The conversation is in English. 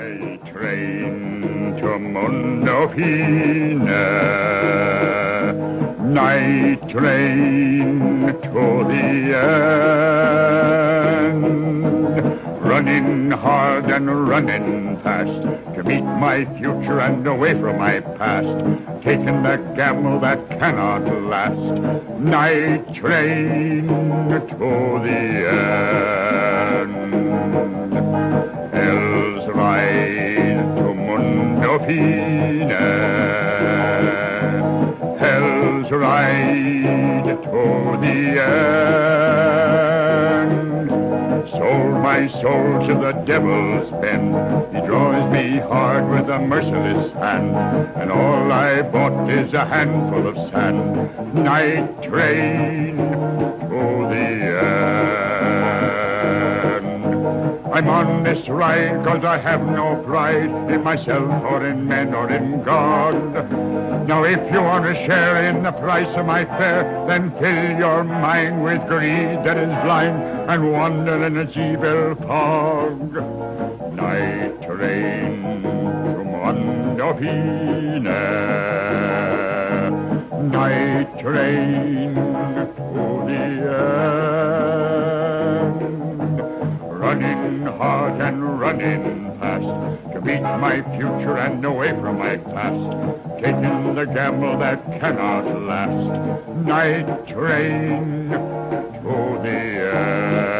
Night train to Mundo Fine. Night train to the end. Running hard and running fast to meet my future and away from my past. Taking the gamble that cannot last. Night train to the end. Hell's ride to the end. Sold my soul to the devil's pen. He draws me hard with a merciless hand. And all I bought is a handful of sand. Night train I'm on this ride cause I have no pride in myself or in men or in God. Now if you want to share in the price of my fare, then fill your mind with greed that is blind and wander in its evil fog. Night train to Mondofina. Night train to oh the end. Running hard and running fast to beat my future and away from my past. Taking the gamble that cannot last. Night train to the end.